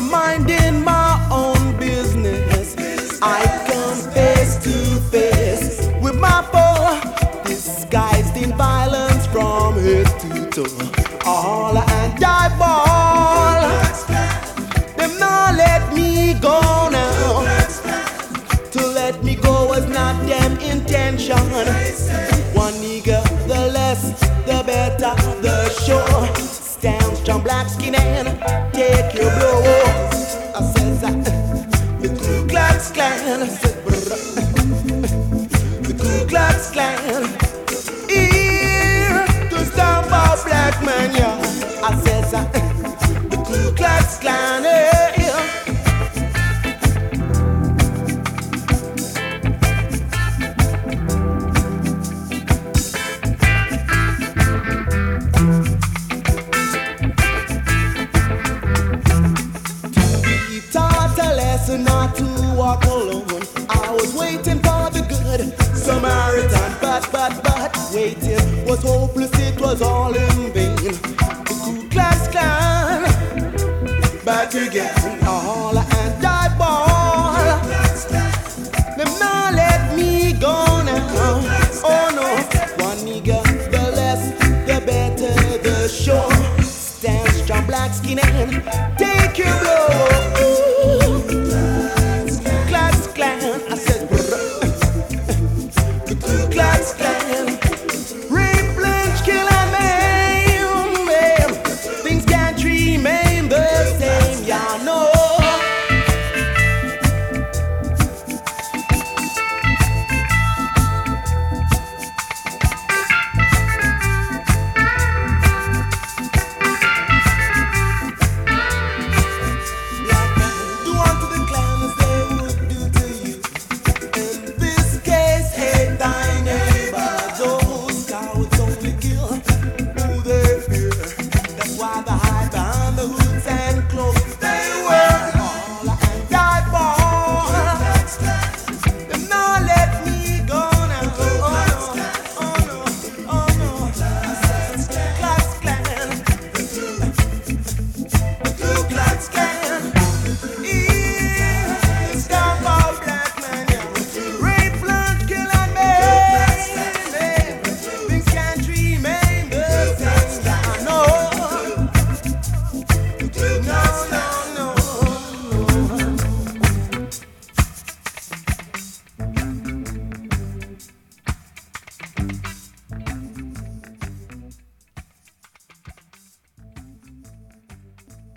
minding my own business. I come face to face with my foe, disguised in violence from head to toe. All and die ball. Them not let me go now. To let me go was not them intention. One nigga, the less, the better, the sure. Stand strong, black skin and Klan. The Ku Klux Klan. Here to stomp out black man, yeah. I says that the Ku Klux Klan. Yeah. Not to walk alone. I was waiting for the good Samaritan, but, but, but, waiting was hopeless, it was all in vain. The Ku Klux Klan, back again, all and die ball. Them not let me go now. Oh no, one nigga, the less, the better, the show. Stand strong, black skin and. the high.